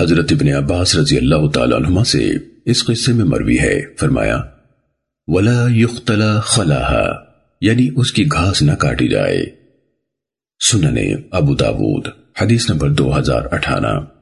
حضرت ابن عباس رضی اللہ تعالیٰ عنہما سے اس قصے میں مروی ہے، فرمایا، ولا یختلا خلاحا یعنی اس کی گھاس نہ کاٹی جائے۔ سننے ابو داود، حدیث نمبر دو ہزار اٹھانہ۔